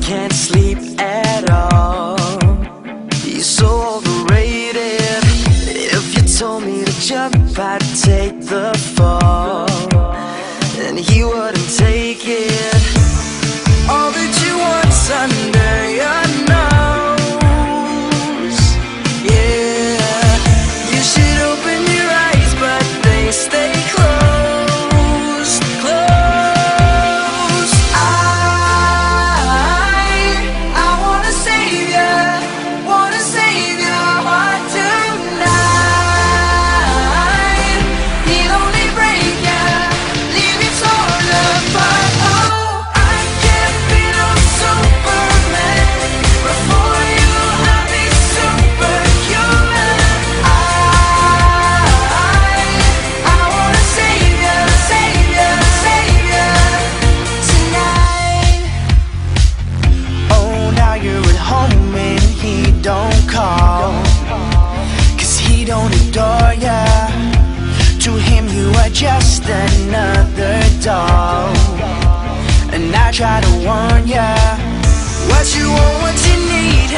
can't sleep at all. He's so overrated. If you told me to jump, I'd take the fall. And he wouldn't take it. All that you want's under don't adore ya. To him, you are just another doll. And I try to warn ya. What you want, what you need